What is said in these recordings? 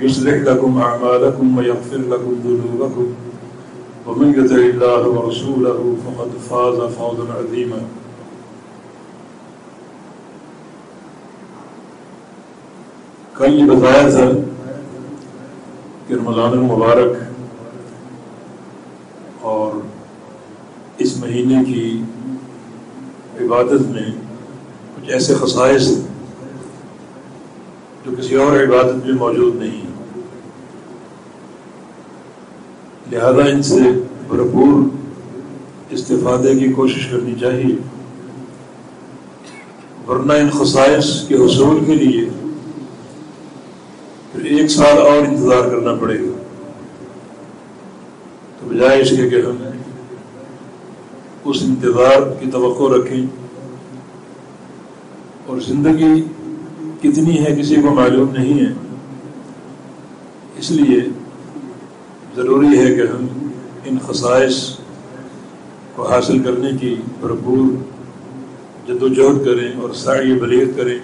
يصلح لكم أعمالكم ويغفر لكم ذنوبكم. ومن يطع الله ورسوله فقد فاز فوزا عظيما. کل یہ بتایا تھا کہ رمضان المبارک اور اس مہینے کی عبادت میں کچھ ایسے خصائص جو کسی اور عبادت میں موجود نہیں ہیں لہذا ان سے بھرپور استفادے کی کوشش کرنی چاہیے۔ ورنہ ان خصائص کے حصول کے لیے پھر ایک سال اور انتظار کرنا پڑے گا۔ تو بجائے اس کے کہ ہم اس انتظار کی توقع رکھیں اور زندگی کتنی ہے کسی کو معلوم نہیں ہے، اس لیے ضروری ہے کہ ہم ان خصائص کو حاصل کرنے کی بھرپور جد و جہد کریں اور ساری بلیغ کریں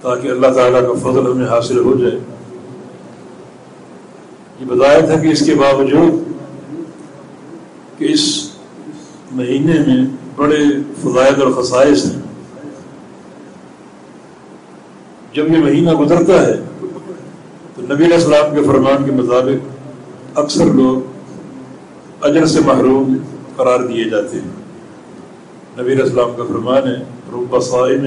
تاکہ اللہ تعالیٰ کا فضل ہمیں حاصل ہو جائے۔ یہ بتایا تھا کہ اس کے باوجود کہ اس مہینے میں بڑے فضائد اور خصائص ہیں۔ جب یہ مہینہ گزرتا ہے نبی علیہ السلام کے فرمان کے مطابق اکثر لوگ اجر سے محروم قرار دیے جاتے ہیں۔ نبی علیہ السلام کا فرمان ہے، رب صائم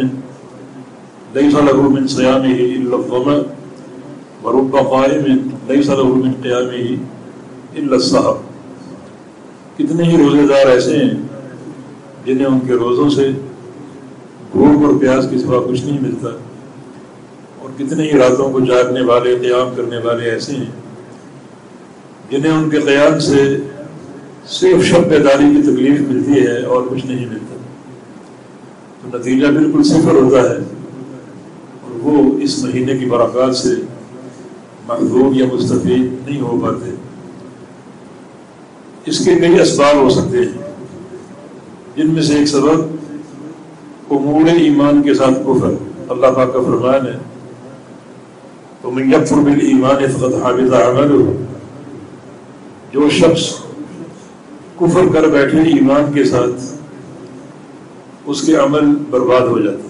ليس له من صيامه الا الظما ورب قائم ليس له من قيامه الا السحر۔ کتنے ہی روزے دار ایسے ہیں جنہیں ان کے روزوں سے بھوک اور پیاس کے سوا کچھ نہیں ملتا۔ کتنے ہی راتوں کو جاگنے والے، قیام کرنے والے ایسے ہیں، جنہیں ان کے قیام سے صرف شب بیداری کی تکلیف ملتی ہے اور کچھ نہیں ملتا۔ تو نتیجہ بالکل صفر ہوتا ہے اور وہ اس مہینے کی برکات سے محبوب یا مستفید نہیں ہو پاتے۔ اس کے کئی اسباب ہو سکتے ہیں، جن میں سے ایک سبب، امور ایمان کے ساتھ کفر۔ اللہ پاک کا فرمان ہے تو میں یکفر بال ایمان فقط حافظ عمل جو شخص کفر کر بیٹھے ایمان کے ساتھ، اس کے عمل برباد ہو جاتے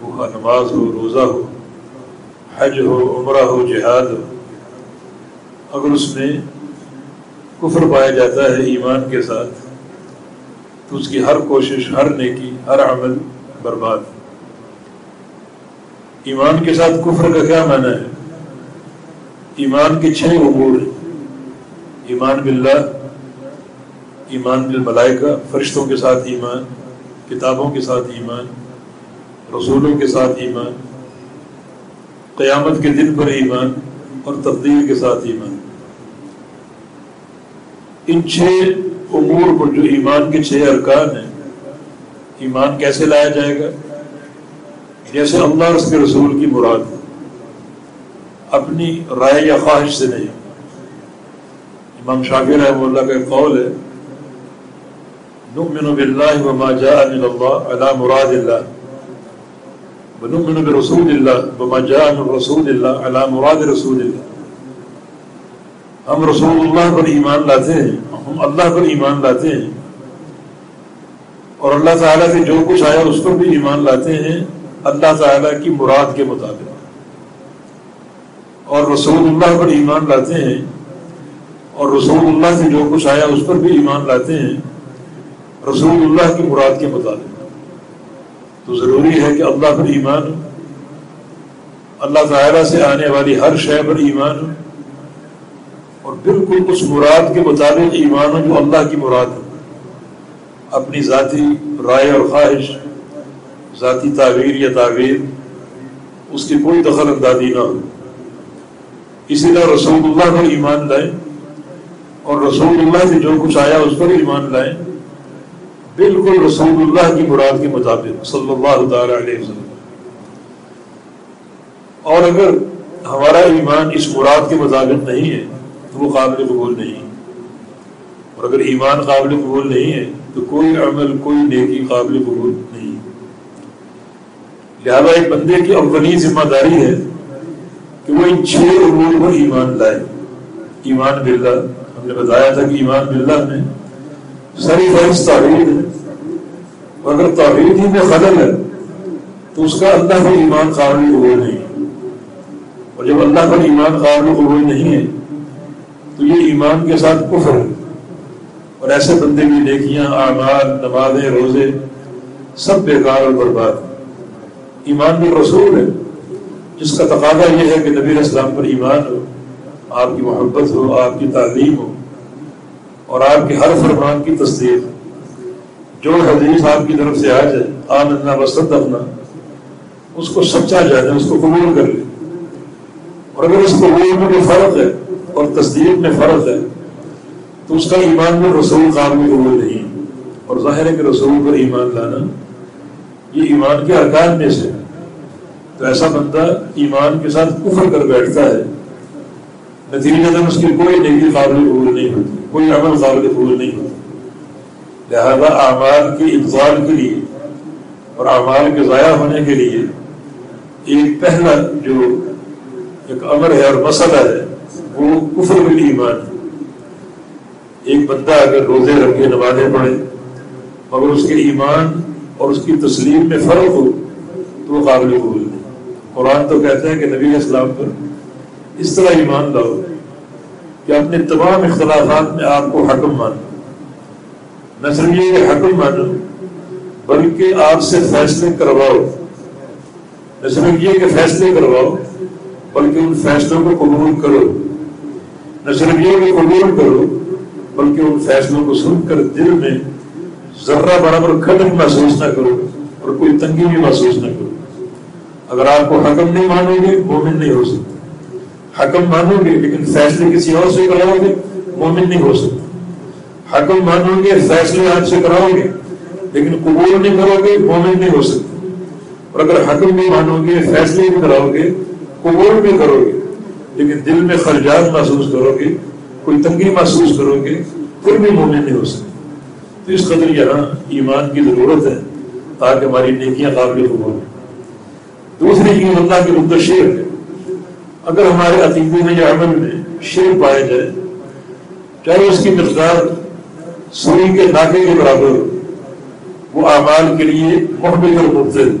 وہ نماز ہو، روزہ ہو، حج ہو، عمرہ ہو، جہاد ہو۔ اگر اس میں کفر پایا جاتا ہے ایمان کے ساتھ، تو اس کی ہر کوشش، ہر نیکی، ہر عمل برباد۔ ایمان کے ساتھ کفر کا کیا معنی ہے؟ ایمان کے چھ امور ہیں ایمان باللہ، ایمان بالملائکہ، فرشتوں کے ساتھ ایمان، کتابوں کے ساتھ ایمان، رسولوں کے ساتھ ایمان، قیامت کے دن پر ایمان اور تبدیل کے ساتھ ایمان۔ ان چھ امور پر جو ایمان کے چھ ارکان ہیں، ایمان کیسے لایا جائے گا؟ جیسے اللہ اور اس کے رسول کی مراد ہے۔ اپنی رائے یا خواہش سے نہیں۔ امام شافی رحمہ اللہ کا قول ہے نؤمن باللہ وما جاء من اللہ علی مراد اللہ۔ ونؤمن برسول اللہ وما جاء من رسول اللہ علی مراد رسول اللہ۔ ہم رسول اللہ پر ایمان لاتے ہیں، ہم اللہ پر ایمان لاتے ہیں۔ اور اللہ تعالیٰ سے جو کچھ آیا، اس پر بھی ایمان لاتے ہیں۔ اللہ تعالیٰ کی مراد کے مطابق۔ اور رسول اللہ پر ایمان لاتے ہیں۔ اور رسول اللہ سے جو کچھ آیا اس پر بھی ایمان لاتے ہیں۔ رسول اللہ کی مراد کے مطابق۔ تو ضروری ہے کہ اللہ پر ایمان اللہ تعالیٰ سے آنے والی ہر شے پر ایمان اور بالکل اس مراد کے مطابق ایمان ہو جو اللہ کی مراد ہے۔ اپنی ذاتی رائے اور خواہش۔ ذاتی تعبیر یا تعبیر اس کی کوئی دخل اندازی نہ ہو۔ اسی طرح رسول اللہ پر ایمان لائیں اور رسول اللہ سے جو کچھ آیا اس پر ایمان لائیں، بالکل رسول اللہ کی مراد کے مطابق، صلی اللہ تعالی علیہ وسلم۔ اور اگر ہمارا ایمان اس مراد کے مطابق نہیں ہے، تو وہ قابل قبول نہیں۔ اور اگر ایمان قابل قبول نہیں ہے، تو کوئی عمل، کوئی نیکی قابل قبول نہیں لہذا ایک بندے کی اولین ذمہ داری ہے کہ وہ ان چھ امور پر ایمان لائے۔ ایمان باللہ، ہم نے بتایا تھا کہ ایمان باللہ میں سری فہرست توحید ہے۔ اور اگر توحید ہی میں خلل ہے، تو اس کا اللہ پر ایمان قابل قبول نہیں۔ اور جب اللہ پر ایمان قابل قبول نہیں ہے، تو یہ ایمان کے ساتھ کفر ہے۔ اور ایسے بندے کی نیکیاں اعمال، نمازیں، روزے، سب بیکار اور برباد۔ ایمان بھی رسول ہے۔ جس کا تقاضا یہ ہے کہ نبی اسلام پر ایمان ہو، آپ کی محبت ہو، آپ کی تعلیم ہو، اور آپ کے ہر فرمان کی تصدیق۔ جو حدیث آپ کی طرف سے آ جائے، آمنا وسط اپنا اس کو سچا جائے اس کو قبول کر لے۔ اور اگر اس قبول میں کوئی فرق ہے اور تصدیق میں فرق ہے، تو اس کا ایمان میں رسول قابل قبول نہیں۔ اور ظاہر ہے کہ رسول پر ایمان لانا یہ ایمان کے ارکان میں سے تو ایسا بندہ ایمان کے ساتھ کفر کر بیٹھتا ہے نتیجہ اس کی کوئی نیکی قابل قبول نہیں ہوتی، کوئی عمل قابل قبول نہیں ہوتا لہذا اعمال کی ابزال کے لیے اور اعمال کے ضائع ہونے کے لیے ایک پہلا جو ایک امر ہے اور مسئلہ ہے، وہ کفر بل ایمان ہے۔ ایک بندہ اگر روزے رکھے، نمازیں پڑھے، مگر اس کے ایمان اور اس کی تسلیم میں فرق ہو تو وہ قابل قبول نہیں قرآن تو کہتے ہیں کہ نبی اسلام پر اس طرح ایمان لاؤ کہ اپنے تمام اختلافات میں آپ کو حکم مانو۔ نہ صرف یہ کہ حکم مانو، بلکہ آپ سے فیصلے کرواؤ۔ نہ صرف یہ کہ فیصلے کرواؤ، بلکہ ان فیصلوں کو قبول کرو۔ نہ صرف یہ کہ قبول کرو، بلکہ ان فیصلوں کو سن کر دل میں ذرہ برابر قدر محسوس نہ کرو اور کوئی تنگی بھی محسوس نہ کرو۔ اگر آپ کو حکم نہیں مانو گے، مومن نہیں ہو سکتے حکم مانو گے، لیکن فیصلے کسی اور سے کراؤ گے، مومن نہیں ہو سکتے حکم مانو گے، فیصلے آپ سے کراؤ گے، لیکن قبول نہیں کرو گے، مومن نہیں ہو سکتے اور اگر حکم نہیں مانو گے، فیصلے بھی کراؤ گے، قبول بھی کرو گے، لیکن دل میں خرجات محسوس کرو گے، کوئی تنگی محسوس کرو گے، پھر بھی مومن نہیں ہو سکتے تو اس قدر یہاں ایمان کی ضرورت ہے تاکہ ہماری نیکیاں قابل قبول ہوں۔ دوسری چیز اللہ کی رد شیر ہے۔ اگر ہمارے عقیدے میں یا عمل میں شیر پائے جائے، چاہے اس کی مقدار سوئی کے ناکے کے برابر ہو، وہ اعمال کے لیے محبت اور مبتل،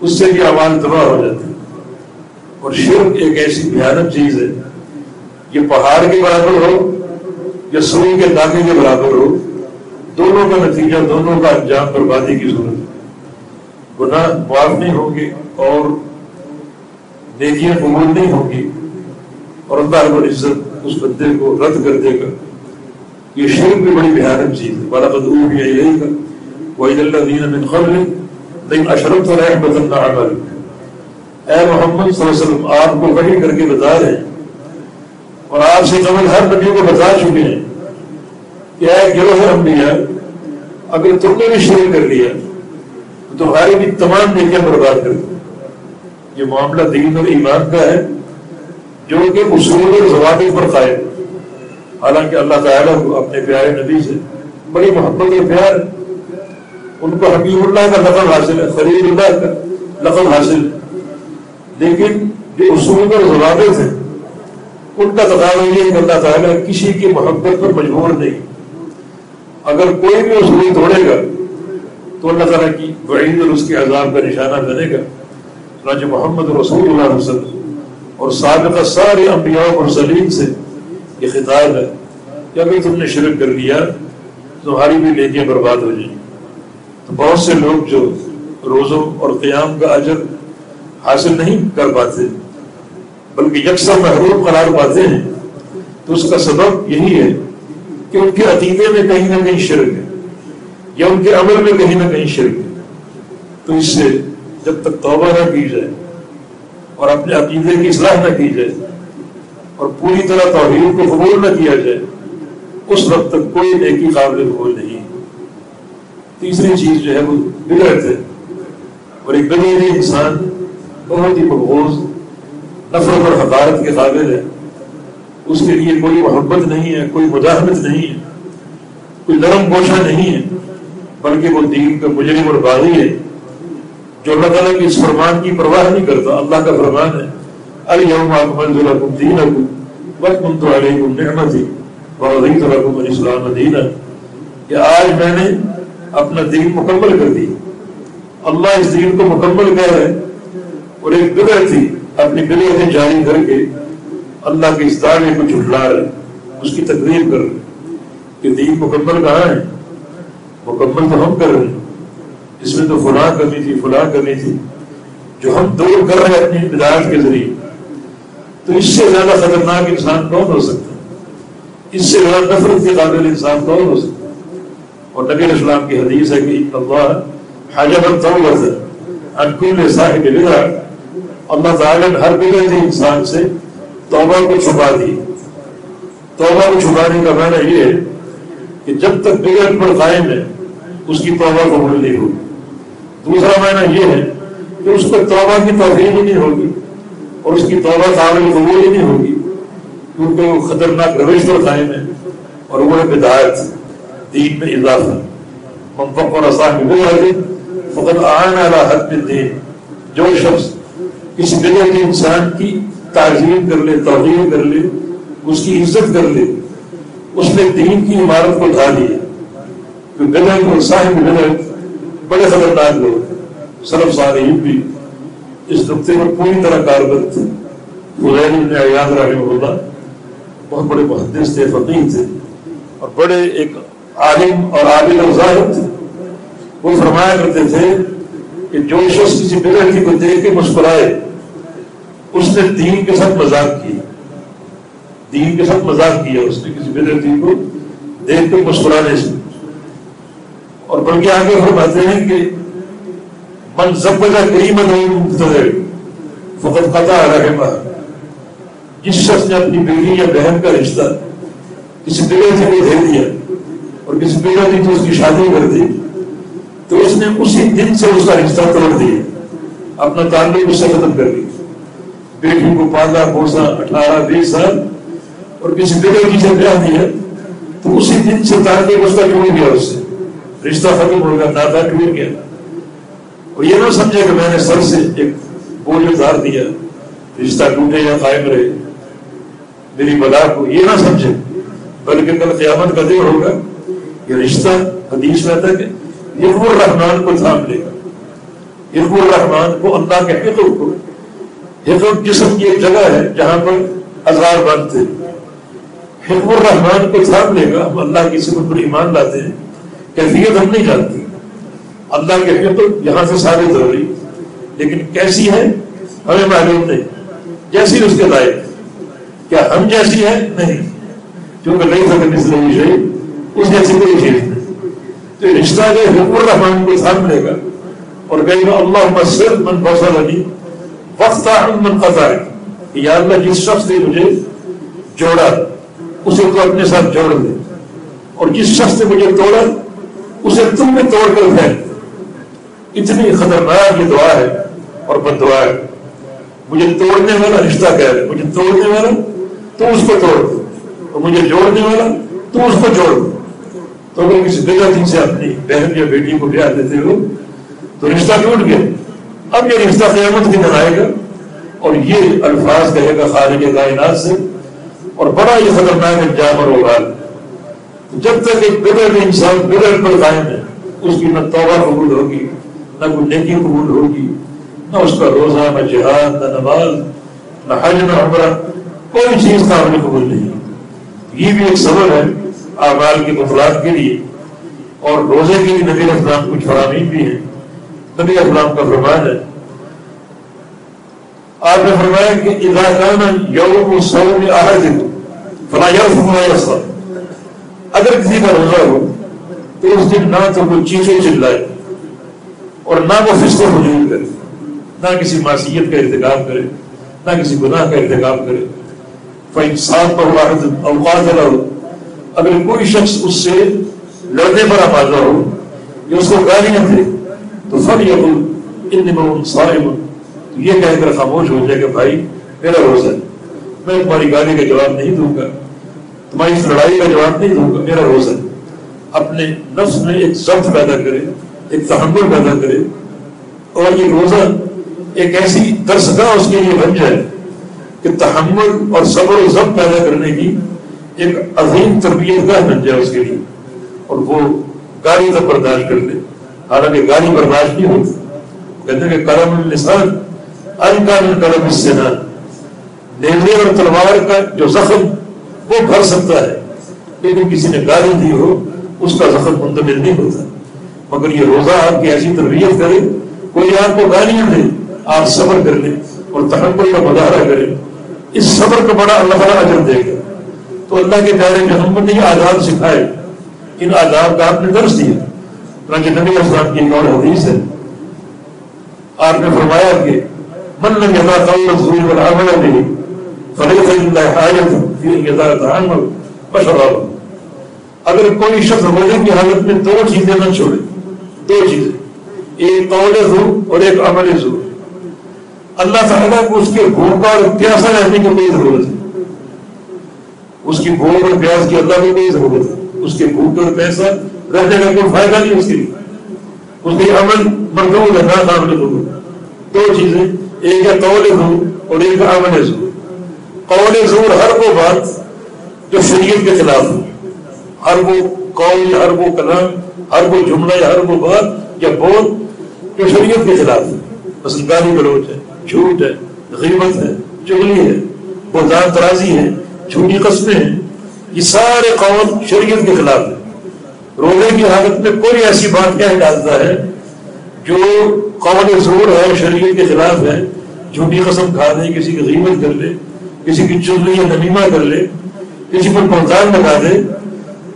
اس سے بھی اعمال تباہ ہو جاتے اور شرک ایک ایسی بھیانک چیز ہے، یہ پہاڑ کے برابر ہو یا سوئی کے داخے کے برابر ہو دونوں کا نتیجہ، دونوں کا انجام بربادی کی ضرورت ہے گناہ معاف نہیں ہوگی اور نیکیاں قبول نہیں ہوگی اور اللہ رب العزت اس بندے کو رد کر دے گا۔ یہ شرک بھی بڑی بھیانک چیز ہے۔ بڑا بدعو بھی یہی گا وحید اللہ دین من قبل لیکن اشرف تو رحمت اللہ عمل اے محمد صلی اللہ علیہ وسلم، آپ کو وحی کر کے بتا رہے ہیں۔ اور آپ سے قبل ہر نبی کو بتا چکے ہیں۔ کہ اے گروہ انبیاء اگر تم نے بھی شروع کر لیا۔ تو تمہاری بھی تمام نیکیاں برباد کر دیں یہ معاملہ دین اور ایمان کا ہے۔ جو کہ اصول اور ضوابط پر قائم۔ حالانکہ اللہ تعالیٰ کو اپنے پیارے نبی سے بڑی محبت اور پیار ہے۔ ان کو حبیب اللہ کا لقب حاصل ہے، خلیل اللہ کا لقب حاصل ہے۔ لیکن جو اصول اور ضوابط ہیں، ان کا تقاضا یہ ہے کہ اللہ تعالیٰ کسی کی محبت پر مجبور نہیں۔ اگر کوئی بھی اس اصول توڑے گا، تو اللہ تعالیٰ کی وعید اور اس کے عذاب کا نشانہ بنے گا۔ چنانچہ محمد رسول اللہ علیہ وسلم اور سابقہ سارے انبیاء اور سلیم سے یہ خطاب ہے کہ اگر تم نے شرک کر لیا تمہاری بھی نیکیاں برباد ہو جائیں۔ تو بہت سے لوگ جو روزوں اور قیام کا اجر حاصل نہیں کر پاتے، بلکہ یکساں محروم قرار پاتے ہیں، تو اس کا سبب یہی ہے کہ ان کے عقیدے میں کہیں نہ کہیں شرک ہے، یا ان کے عمل میں کہیں نہ کہیں شرک ہے۔ تو اس سے جب تک توبہ نہ کی جائے اور اپنے عقیدے کی اصلاح نہ کی جائے اور پوری طرح توحید کو قبول نہ کیا جائے، اس وقت تک کوئی نیکی قابل قبول نہیں۔ تیسری چیز جو ہے، وہ بدعت ہے۔ اور ایک بدعت انسان بہت ہی مقبوض نفرت اور حقارت کے قابل ہے۔ اس کے لیے کوئی محبت نہیں ہے، کوئی مداحمت نہیں ہے، کوئی نرم گوشہ نہیں ہے، بلکہ وہ دین کا مجرم اور باغی ہے، جو اللہ تعالیٰ کی اس فرمان کی پرواہ نہیں کرتا۔ اللہ کا فرمان ہے اليوم اکملت لکم دینکم واتممت علیکم نعمتی ورضیت لکم الاسلام دینا۔ کہ آج میں نے اپنا دین مکمل کر دی اللہ اس دین کو مکمل کر رہے اور ایک بدعت تھی، اپنی بدعتیں جاری کر کے اللہ کے اس دعوے کو جھٹلا رہے اس کی تقریب کر رہے کہ دین مکمل کہاں ہے؟ مکمل تو ہم کر رہے ہیں۔ اس میں تو فلاں کمی تھی، فلاں کمی تھی۔ جو ہم دور کر رہے ہیں اپنی بداعت کے ذریعے، تو اس سے زیادہ خطرناک انسان کون ہو سکتا ہے؟ اس سے زیادہ نفرت کے قابل انسان کون ہو سکتا ہے؟ اور نبی اسلام کی حدیث ہے کہ اللہ حاجب ان کل صاحب اللہ تعالیٰ نے ہر بدعت انسان سے توبہ کو چھپا دی توبہ کو چھپانے کا معنی یہ ہے کہ جب تک بدعت پر قائم ہے، اس کی توبہ قبول نہیں ہوگی. دوسرا معنی یہ ہے کہ اس پر توبہ کی توفیق ہی نہیں ہوگی اور اس کی توبہ قابل قبول ہی نہیں ہوگی، کیونکہ وہ خطرناک روش پر قائم ہے اور وہ بدایت دین میں اضافہ منفق اور آسان میں وہ فقط آن اعلیٰ حد میں دین جو شخص کسی بدر کے انسان کی تعظیم کر لے، توہین کر لے، اس کی عزت کر لے، اس نے دین کی عمارت کو ڈھا لیا بدر کو، صاحب بدر بڑے خطرناک لوگ سرف صالحین بھی اس نقطے پر پوری طرح کاربند تھے۔ خدین ابن عیاد رحمہ اللہ بہت بڑے محدث تھے فقیر تھے اور بڑے ایک عالم اور عابد اور ظاہر تھے۔ وہ فرمایا کرتے تھے کہ جو شخص کسی بدعتی کو دیکھ کے مسکرائے اس نے دین کے ساتھ مذاق کیا دین کے ساتھ مذاق کیا اس نے کسی بدعتی کو دیکھ کے مسکرانے سے۔ اور بلکہ آگے فرماتے ہیں کہ من زبدہ قریمت مقتدر فقط قطع رحمہ۔ جس شخص نے اپنی بیٹی یا بہن کا رشتہ کسی بگڑ سے کو دے دیا اور کسی بگڑ نے اس کی شادی کر دی، تو اس نے اسی دن سے اس کا رشتہ توڑ دیا، اپنا تعلق اس سے ختم کر دیا۔ بیٹی کو پالا پوسا اٹھارہ، بیس سال، اور کسی بگڑ کی سے بیاہ دیا تو اسی دن سے تعلق اس کا ٹوٹ گیا اس سے رشتہ ختم ہو گیا دادا ٹوٹ گیا اور یہ نہ سمجھے کہ میں نے سر سے ایک بوجھ اتار دیا، رشتہ ٹوٹے یا قائم رہے میری بلا کو یہ نہ سمجھے۔ بلکہ کل قیامت کا دن ہوگا یہ رشتہ حدیث میں تھا کہ یقب الرحمان کو تھام لے گا۔ یقب الرحمان کو اللہ کے حقوق کو حقوق جسم کی ایک جگہ ہے جہاں پر ہزار بند تھے حقب الرحمان کو تھام لے گا، ہم اللہ کی سمت پر ایمان لاتے ہیں، کیفیت ہم نہیں جانتے۔ اللہ کے حقیقت یہاں سے ثابت ہو رہی لیکن کیسی ہے ہمیں معلوم نہیں۔ جیسی اس کے لائق، کیا ہم جیسی ہے نہیں۔ کیونکہ نہیں سکتے اس لیے اس جیسی کوئی چیز نہیں۔ تو رشتہ جو حکم الرحمان کو سامنے گا۔ اور کہیں گا اللہ مسر من بسر علی وقت من قطع یا اللہ جس شخص نے مجھے جوڑا اسے تو اپنے ساتھ جوڑ دے اور جس شخص نے مجھے توڑا، اسے تم نے توڑ کر پھینک اتنی خطرناک یہ دعا ہے اور بد دعا ہے۔ مجھے توڑنے والا رشتہ کہہ رہے، مجھے توڑنے والا، تو اس کو توڑ۔ دو اور مجھے جوڑنے والا، تو اس کو جوڑ۔ دو تو اگر کسی بغیر سے اپنی بہن یا بیٹی کو بیاہ دیتے ہو، تو رشتہ ٹوٹ گیا۔ اب یہ رشتہ قیامت کی آئے گا اور یہ الفاظ کہے گا خارج کائنات سے اور بڑا یہ خطرناک انجام اور اوغال جب تک ایک بغیر انسان بغیر پر قائم ہے، اس کی نہ توبہ قبول ہوگی، نہ کوئی نیکی قبول ہوگی، نہ اس کا روزہ، نہ جہاد، نہ نماز، نہ حج، نہ عمرہ، کوئی چیز قابل قبول نہیں۔ یہ بھی ایک صبر ہے اعمال کے مفراد کے لیے اور روزے کے لیے نبی اسلام کچھ فرامین بھی ہیں۔ نبی اسلام کا فرمان ہے۔ آپ نے فرمایا کہ اضاکان یوم سو میں آ دن فلاں اگر کسی کا روزہ ہو تو اس دن نہ تو کوئی چیخے چلائے اور نہ وہ فسق وجود کرے، نہ کسی معصیت کا ارتکاب کرے، نہ کسی گناہ کا ارتکاب کرے۔ فانسان پر واحد اوقات اگر کوئی شخص اس سے لڑنے پر آبادہ ہو یا اس کو گالیاں دے۔ تو فن یہ ان سارے یہ کہہ کر خاموش ہو جائے کہ بھائی، میرا روزہ ہے۔ میں تمہاری گالی کا جواب نہیں دوں گا۔ تمہاری اس لڑائی کا جواب نہیں دوں گا۔ میرا روزہ ہے۔ اپنے نفس میں ایک ضبط پیدا کرے، ایک تحمل پیدا کرے۔ اور یہ روزہ ایک ایسی درسگاہ اس کے لیے بن جائے کہ تحمل اور صبر و ضبط پیدا کرنے کی ایک عظیم تربیت گاہ بن جائے اس کے لیے۔ اور وہ گالی تک برداشت کر لے۔ حالانکہ گالی برداشت نہیں ہوتی کہتے ہیں کہ کرم السان انکان کرم اس سے نہ نیزے اور تلوار کا جو زخم، وہ بھر سکتا ہے۔ لیکن کسی نے گالی دی ہو، اس کا زخم منتقل نہیں ہوتا۔ مگر یہ روزہ آپ کی ایسی تربیت کرے، کوئی آپ کو گالیاں دے، آپ صبر کر لیں اور تحمل کا مظاہرہ کرے اس صبر کا بڑا اللہ تعالیٰ اجر دے گا۔ تو اللہ کے پیارے محمد نے یہ آزاد سکھائے۔ ان آزاد کا آپ نے درس دیا۔ کہ نبی اسلام کی ایک حدیث ہے۔ آپ نے فرمایا کہ من لم يضع قول الزور والعمل به فليس لله حاجة في ان يضع العمل بشر اگر کوئی شخص روزے کی حالت میں دو چیزیں نہ چھوڑے، دو چیزیں، ایک قول زور اور ایک عمل زور اللہ تعالیٰ کو اس کے بھوکا اور پیاسا رہنے کی کوئی ضرورت ہے اس کی بھوک اور پیاس کی اللہ کو کوئی ضرورت ہے اس کے بھوک اور پیسہ رہنے کا کوئی فائدہ نہیں اس کے لیے اس کے عمل مردود ہے نہ قابل دو چیزیں، ایک ہے قول زور اور ایک عمل زور قول زور ہر وہ بات جو شریعت کے خلاف ہو۔ ہر وہ قول، ہر وہ کلام، ہر وہ جملہ یا ہر وہ بات یا بول جو شریعت کے خلاف ہے مثلا گالی گلوچ ہے، جھوٹ ہے، غیبت ہے چگلی ہے بہتان ترازی ہے، جھوٹی قسمیں ہیں۔ یہ سارے قول شریعت کے خلاف ہے روزے کی حالت میں کوئی ایسی بات کیا ڈالتا ہے جو قول زور ہے شریعت کے خلاف ہے جھوٹی قسم کھا دے، کسی کی غیبت کر لے، کسی کی چگلی یا نمیمہ کر لے، کسی پر پہنچان لگا دے،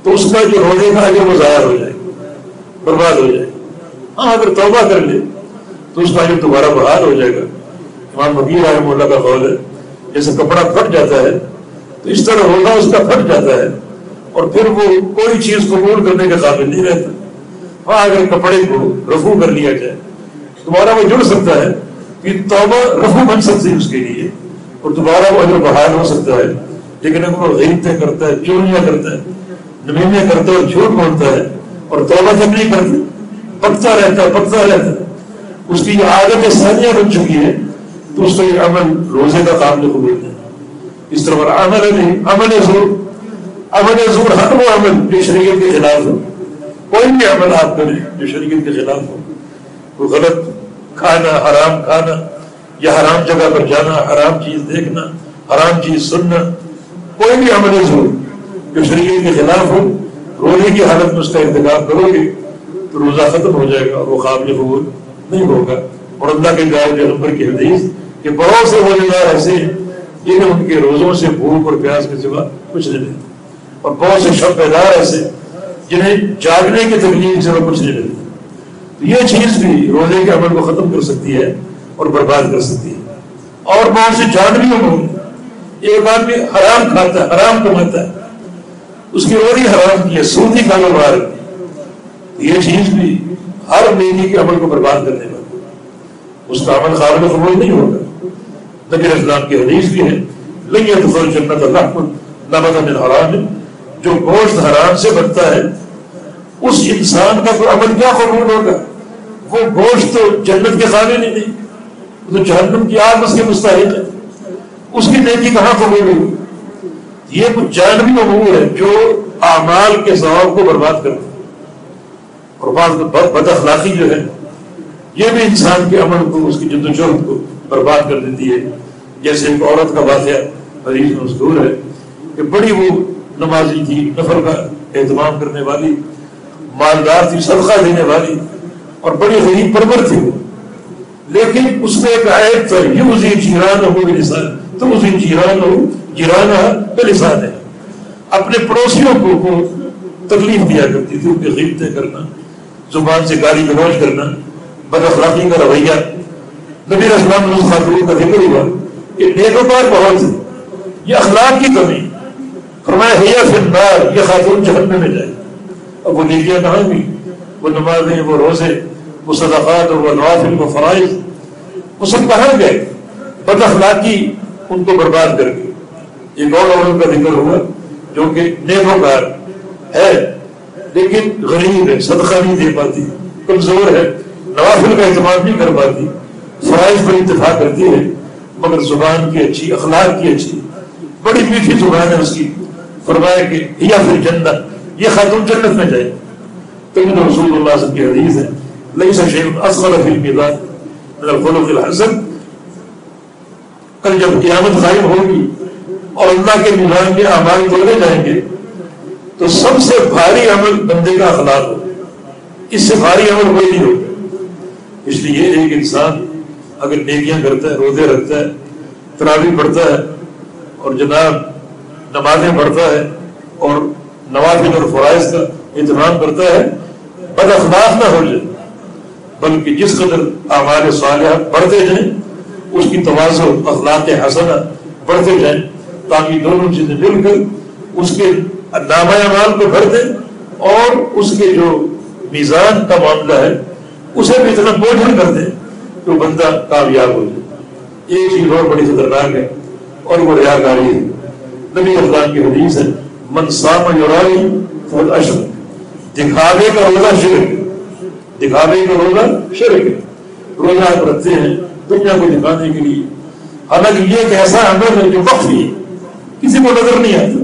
تو اس کا جو روزے کا اجر وہ ضائع ہو جائے، برباد ہو جائے۔ ہاں اگر توبہ کر لے، تو اس کا اجر دوبارہ بحال ہو جائے گا۔ امام مبیر رحم اللہ کا قول ہے، جیسے کپڑا پھٹ جاتا ہے، تو اس طرح ہوگا اس کا پھٹ جاتا ہے۔ اور پھر وہ کوئی چیز قبول کرنے کے قابل نہیں رہتا۔ ہاں اگر کپڑے کو رفو کر لیا جائے، دوبارہ وہ جڑ سکتا ہے کہ توبہ رفو بن سکتی ہے اس کے لیے اور دوبارہ وہ اگر بحال ہو سکتا ہے۔ لیکن اگر وہ غیبتیں کرتا ہے، چوریاں کرتا ہے نمینے کرتا ہے اور جھوٹ بولتا ہے اور توبہ تک نہیں کرتا، پکتا رہتا ہے پکتا رہتا ہے اس کی یہ عادت ثانیہ بن چکی ہے، تو اس کا یہ عمل روزے کا قابل قبول ہے۔ اس طرح عمل نہیں، عمل زور عمل زور ہر وہ عمل جو شریعت کے خلاف ہو، کوئی بھی عمل آپ کریں جو شریعت کے خلاف ہو کوئی غلط کھانا، حرام کھانا، یا حرام جگہ پر جانا، حرام چیز دیکھنا، حرام چیز سننا، کوئی بھی عمل زور جو شریعت کے خلاف ہو، روزے کی حالت میں اس کا انتخاب کرو گے تو روزہ ختم ہو جائے گا، وہ قابل قبول نہیں ہوگا۔ اور اللہ کے گائے پیغمبر کی حدیث کہ بہت سے روزے دار ایسے ہیں جنہیں ان کے روزوں سے بھوک اور پیاس کے سوا کچھ نہیں۔ ملتا اور بہت سے شب بیدار ایسے جنہیں جاگنے کی تکلیف سے کچھ نہیں ملتا تو یہ چیز بھی روزے کے عمل کو ختم کر سکتی ہے اور برباد کر سکتی ہے۔ اور بہت سے جانوی امور ایک آدمی حرام کھاتا ہے، حرام کماتا ہے۔ اس کی اور ہی حرام کی ہے سودی کاروبار یہ چیز بھی ہر مہینے کے عمل کو برباد کرنے والی اس کا عمل قابل قبول نہیں ہوگا۔ نبی اسلام کی حدیث بھی ہے، لن يدخل جنت اللہ نبت من حرام۔ ہے جو گوشت حرام سے بنتا ہے، اس انسان کا کوئی عمل کیا قبول ہوگا؟ وہ گوشت تو جنت کے قابل ہی نہیں تو جہنم کی آگ اس کے مستحق ہے۔ اس کی نیکی کہاں قبول ہوگی یہ کچھ جانبی امور ہے جو اعمال کے ثواب کو برباد کرتے اور بعض بد اخلاقی جو ہے یہ بھی انسان کے عمل کو، اس کی جد و جہد کو برباد کر دیتی ہے۔ جیسے ایک عورت کا واقعہ، حدیث مزدور ہے کہ بڑی وہ نمازی تھی نفر کا اہتمام کرنے والی، مالدار تھی، صدقہ دینے والی اور بڑی غریب پرور تھی وہ۔ لیکن اس میں ایک آیت تھا یہ مزید جیران ہو لسان تو مزید جیران ہو جیران پہ لسان ہے۔ اپنے پڑوسیوں کو وہ تکلیف دیا کرتی تھی، ان کی قیمتیں کرنا، زبان سے گالی گلوچ کرنا، بد اخلاقی کا رویہ۔ نبی رسلام خاتون کا ذکر ہوا کہ نیکوکار بہت ہے یہ اخلاق کی کمی۔ فرمایا حیا فنار یہ خاتون جہنم میں جائے اب وہ نیکیاں کہاں گئی وہ نمازیں، وہ روزے، وہ صدقات اور وہ نوافل، وہ فرائض۔ وہ سب کہاں گئے۔ بد اخلاقی ان کو برباد کر کے۔ ایک اور عورت کا ذکر ہوا، جو کہ نیکوکار ہے۔ لیکن غریب ہے، صدقہ نہیں دے پاتی۔ کمزور ہے، نوافل کا اہتمام نہیں کر پاتی۔ فرائض پر اتفاق کرتی ہے، مگر زبان کی اچھی، اخلاق کی اچھی۔ بڑی میٹھی زبان ہے اس کی۔ فرمایا کہ یا پھر جنت، یہ خاتون جنت میں جائے۔ تو یہ رسول اللہ صلی اللہ علیہ وسلم کی حدیث ہے لئی سا شیخ اصغر فی المیدان من الخلق الحسن۔ کل جب قیامت قائم ہوگی اور اللہ کے میدان کے اعمال تولے جائیں گے، تو سب سے بھاری عمل بندے کا اخلاق ہو اس سے بھاری عمل کوئی نہیں ہوگا۔ اس لیے ایک انسان اگر نیکیاں کرتا ہے، روزے رکھتا ہے، تراوی پڑھتا ہے اور جناب نمازیں پڑھتا ہے اور نوافل اور فرائض کا اہتمام کرتا ہے، بد اخلاق نہ ہو جائے، بلکہ جس قدر اعمال صالحہ بڑھتے جائیں، اس کی توازو اخلاق حسنہ بڑھتے جائیں، تاکہ دونوں چیزیں مل کر اس کے نامہ اعمال کو بھر دیں اور اس کے جو میزان کا معاملہ ہے، اسے بھی اتنا بوجھل کر دیں تو بندہ کامیاب ہو جائے۔ ایک چیز اور بڑی خطرناک ہے اور وہ ریا کاری ہے۔ نبی افغان کی حدیث ہے، من سام یورائی فل اشر دکھاوے کا روزہ شرک دکھاوے کا روزہ شرک روزہ آپ رکھتے ہیں دنیا کو دکھانے کے لیے۔ حالانکہ یہ ایک ایسا عمل ہے جو وقت ہی کسی کو نظر نہیں آتا۔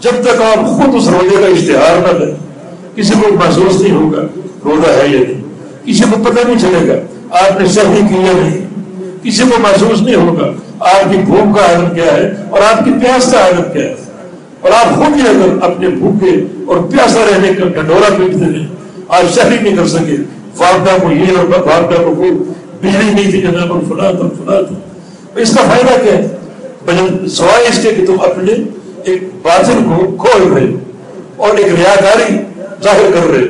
جب تک آپ خود اس روزے کا اشتہار نہ کریں، کسی کو محسوس نہیں ہوگا روزہ ہے یا نہیں۔ کسی کو پتہ نہیں چلے گا، آپ نے شہری کیا نہیں۔ کسی کو محسوس نہیں ہوگا آپ کی بھوک کا عالم کیا ہے اور آپ کی پیاس کا عالم کیا ہے؟ اور آپ خود ہی اگر اپنے بھوکے اور پیاسا رہنے کا ڈنڈورا پیٹتے ہیں آج شہری نہیں کر سکے والدہ کو یہ اور والدہ کو بجلی نہیں تھی، جناب، اور فلا تھا فلا تھا۔ اس کا فائدہ کیا ہے؟ سوائے اس کے کہ تم اپنے ایک باطن کو کھول رہے اور ایک ریاکاری ظاہر کر رہے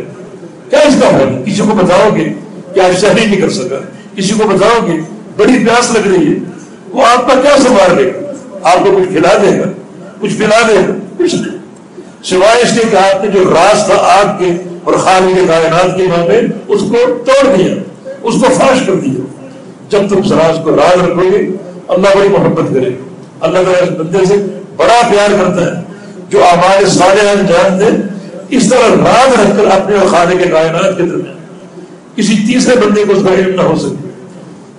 کیا اس کا فائدہ؟ کسی کو بتاؤ گے کہ آج شہری نہیں کر سکا۔ کسی کو بتاؤ گے، بڑی پیاس لگ رہی ہے۔ وہ آپ کا کیا سنبھال لے گا؟ آپ کو کچھ کھلا دے گا؟ کچھ پلا دے گا؟ کچھ سوائے اس کے کہ آپ نے جو راز تھا آگ کے اور خان کے کائنات کے وہاں پہ، اس کو توڑ دیا، اس کو فاش کر دیا۔ جب تم اس راز کو راز رکھو گے، اللہ بڑی محبت کرے۔ گا اللہ تعالیٰ اس بندے سے بڑا پیار کرتا ہے۔ جو ہمارے سارے انجام دے اس طرح راز رکھ کر اپنے اور خانے کے کائنات کے درمیان۔ کسی تیسرے بندے کو اس کا علم نہ ہو سکے۔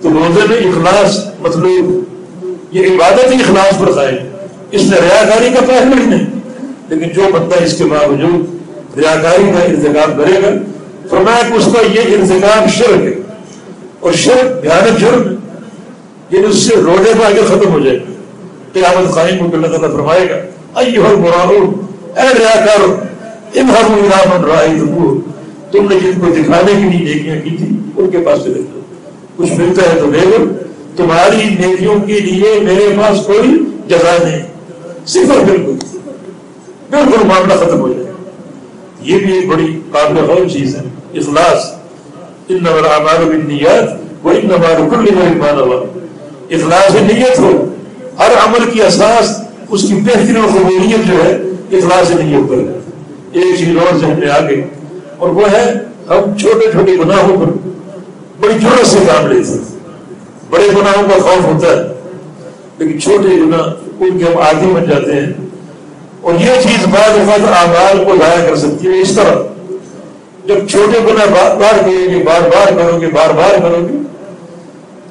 تو روزے میں اخلاص مطلوب، یہ عبادت ہی اخلاص پر قائم۔ اس میں ریاکاری کا پہلو ہی نہیں۔ لیکن جو بندہ اس کے باوجود ریاکاری کا انتظام کرے گا، فرمایا کہ اس کا یہ انتظام شرک ہے۔ اور شرک بھیانک جرم ہے۔ یہ اس سے روزے پہ آگے ختم ہو جائے گا۔ قیامت قائم کو اللہ تعالیٰ فرمائے گا ایوہ براہو اے ریاکارو امہرو الامن رائی دبور تم نے جن کو دکھانے کے لیے نیکیاں کی تھی ان کے پاس سے دیکھو کچھ ملتا ہے تو دے دو تمہاری نیکیوں کے لیے میرے پاس کوئی جگہ نہیں۔ صفر بالکل۔ بالکل معاملہ ختم ہو جائے۔ یہ بھی ایک بڑی قابل غور چیز ہے۔ اخلاص۔ ان اعمال بالنیات وہ ان کل ایمان اللہ اخلاص نیت ہو۔ ہر عمل کی اساس، اس کی بہترین قبولیت جو ہے، اخلاص نیت پر ہے۔ ایک چیز اور ذہن میں آ گئی۔ اور وہ ہے، ہم چھوٹے چھوٹے گناہوں پر بڑی جرت سے کام لیتے بڑے گناہوں کا خوف ہوتا ہے۔ لیکن چھوٹے گناہ ان کے ہم عادی بن جاتے ہیں۔ اور یہ چیز بعض اوقات اعمال کو ضائع کر سکتی ہے۔ اس طرح جب چھوٹے گناہ بار بار کرو گے، بار بار کرو گے، بار بار کرو گے،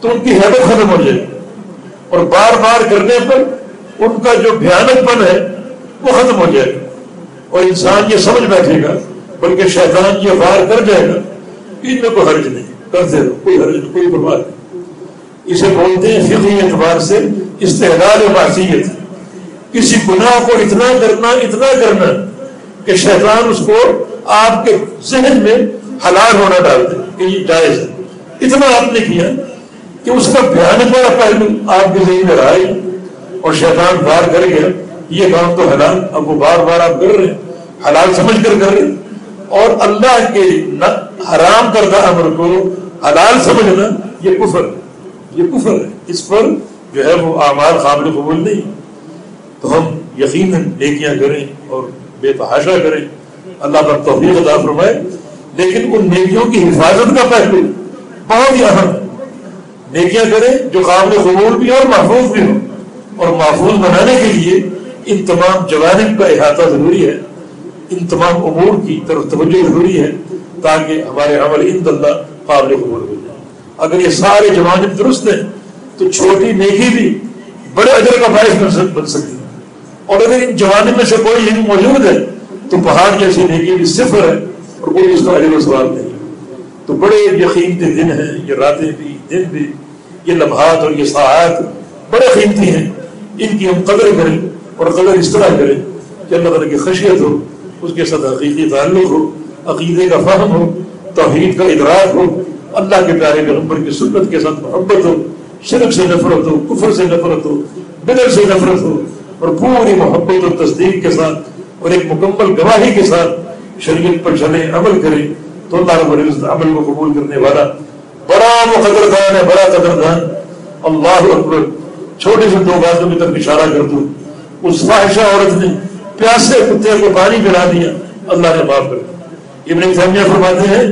تو ان کی حیرت ختم ہو جائے گی۔ اور بار بار کرنے پر ان کا جو بھیانک پن ہے، وہ ختم ہو جائے گا۔ اور انسان یہ سمجھ بیٹھے گا، بلکہ شیطان یہ وار کر جائے گا ان میں کوئی حرج نہیں۔ کر دے دو، کوئی حرج، کوئی پرواہ نہیں۔ اسے بولتے ہیں فقی اعتبار سے استحدال معصیت۔ کسی گناہ کو اتنا کرنا اتنا کرنا کہ شیطان اس کو آپ کے ذہن میں حلال ہونا ڈال دے کہ یہ جائز ہے۔ اتنا آپ نے کیا کہ اس کا بھیانک والا پہلو آپ کے ذہن میں رہا ہی اور شیطان بار کر گیا، یہ کام تو حلال، اب وہ بار بار آپ کر رہے ہیں، حلال سمجھ کر کر رہے ہیں۔ اور اللہ کے حرام کردہ امر کو حلال سمجھنا، یہ کفر یہ کفر ہے۔ اس پر جو ہے وہ اعمال قابل قبول نہیں۔ تو ہم یقیناً نیکیاں کریں اور بے تحاشا کریں۔ اللہ پر توفیق عطا فرمائے۔ لیکن ان نیکیوں کی حفاظت کا پہلو بہت ہی اہم۔ نیکیاں کریں جو قابل قبول بھی اور محفوظ بھی ہو اور محفوظ بنانے کے لیے ان تمام جوانب کا احاطہ ضروری ہے۔ ان تمام امور کی طرف توجہ ضروری ہے تاکہ ہمارے عمل ان اللہ قابل قبول ہو جائے۔ اگر یہ سارے جوانب درست ہیں، تو چھوٹی نیکی بھی بڑے اجر کا باعث بن سکتی ہے۔ اور اگر ان جوانب میں سے کوئی نیکی موجود ہے، تو پہاڑ جیسی نیکی بھی صفر ہے اور کوئی اس کا اجر و سوال نہیں۔ تو بڑے یقین کے دن ہیں، یہ راتیں بھی، دن بھی، یہ لمحات اور یہ ساعت بڑے قیمتی ہیں۔ ان کی ہم قدر کریں اور قدر اس طرح کریں کہ اللہ تعالیٰ کی خشیت ہو، اس کے ساتھ حقیقی تعلق ہو، عقیدے کا فہم ہو توحید کا ادراک ہو اللہ کے پیارے پیغمبر کی سنت کے ساتھ محبت ہو، شرک سے نفرت ہو، کفر سے نفرت ہو، بدر سے نفرت ہو، اور پوری محبت اور تصدیق کے ساتھ اور ایک مکمل گواہی کے ساتھ شریعت پر چلے، عمل کرے، تو اللہ رب العزت عمل کو قبول کرنے والا بڑا مقدر دان ہے، بڑا قدر دان اللہ اکبر، چھوٹے سے دو باتوں میں تک اشارہ کر دوں۔ اس فاحشہ عورت نے پیاسے کتے کو پانی پلا دیا، اللہ نے معاف کر دیا۔ ابن تیمیہ فرماتے ہیں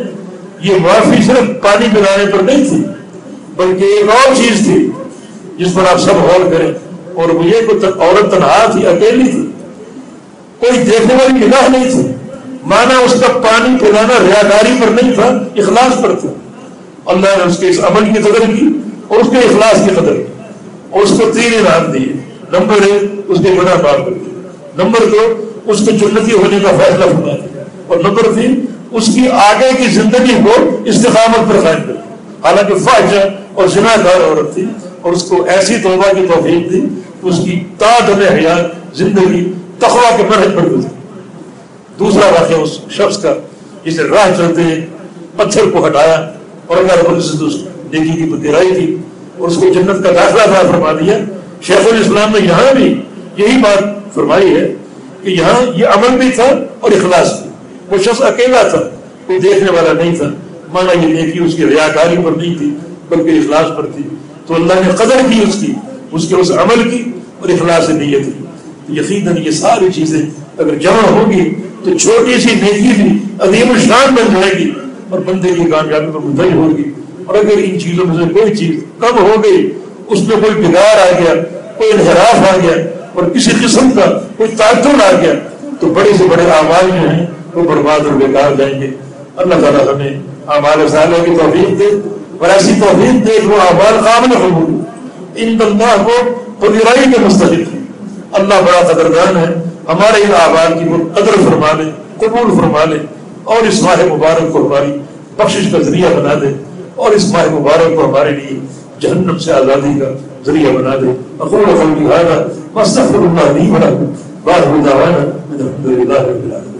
یہ معافی صرف پانی پلانے پر نہیں تھی، بلکہ ایک اور چیز تھی، جس پر آپ سب غور کریں۔ اور وہ یہ عورت تنہا تھی، اکیلی تھی۔ کوئی دیکھنے والی نگاہ نہیں تھی۔ مانا اس کا پانی پلانا ریاداری پر نہیں تھا، اخلاص پر تھا۔ اللہ نے اس کے اس عمل کی قدر کی اور اس کے اخلاص کی قدر کی۔ اور اس کو تین انعام دیے۔ نمبر ایک، اس کے گناہ معاف کر دیا نمبر دو، اس کے جنتی ہونے کا فیصلہ فرما دیا اور نمبر تین اس کی آگے کی زندگی کو استقامت پر قائم کر حالانکہ فاحشہ اور جنا دار عورت تھی اور اس کو ایسی توبہ کی توفیق دی اس کی تاج میں حیات زندگی تخوا کے مرحل پر گزری دوسرا واقعہ اس شخص کا جسے راہ چلتے پتھر کو ہٹایا اور اللہ رب العزت اس نیکی کی گہرائی تھی اور اس کو جنت کا داخلہ تھا فرما دیا۔ شیخ الاسلام نے یہاں بھی یہی بات فرمائی ہے کہ یہاں یہ عمل بھی تھا اور اخلاص بھی۔ وہ شخص اکیلا تھا، کوئی دیکھنے والا نہیں تھا۔ مانا یہ نیکی اس کی ریاکاری پر نہیں تھی، بلکہ اخلاص پر تھی۔ تو اللہ نے قدر کی اس کی، اس کے اس عمل کی اور اخلاص نیت کی۔ یقیناً یہ ساری چیزیں اگر جمع ہوگی تو چھوٹی سی نیکی بھی عظیم الشان بن جائے گی اور بندے کی کامیابی پر منتج ہوگی۔ اور اگر ان چیزوں میں سے کوئی چیز کم ہو گئی، اس میں کوئی بگاڑ آ گیا، کوئی انحراف آ گیا اور کسی قسم کا کوئی تعطل آ گیا، تو بڑے سے بڑے آواز جو ہیں وہ برباد اور بیکار جائیں گے۔ اللہ تعالیٰ ہمیں ہمارے سالوں کی توفیق دے اور ایسی توفیق دے وہ آباد قابل قبول ان بندہ کو پذیرائی کے مستحق ہے اللہ بڑا قدردان ہے۔ ہمارے ان آباد کی وہ قدر فرما لے، قبول فرما لے اور اس ماہ مبارک کو ہماری بخشش کا ذریعہ بنا دے اور اس ماہ مبارک کو ہمارے لیے جہنم سے آزادی کا ذریعہ بنا دے۔ اقول قولی هذا واستغفر الله لي ولكم. بعد دعوانا، الحمد لله رب العالمين۔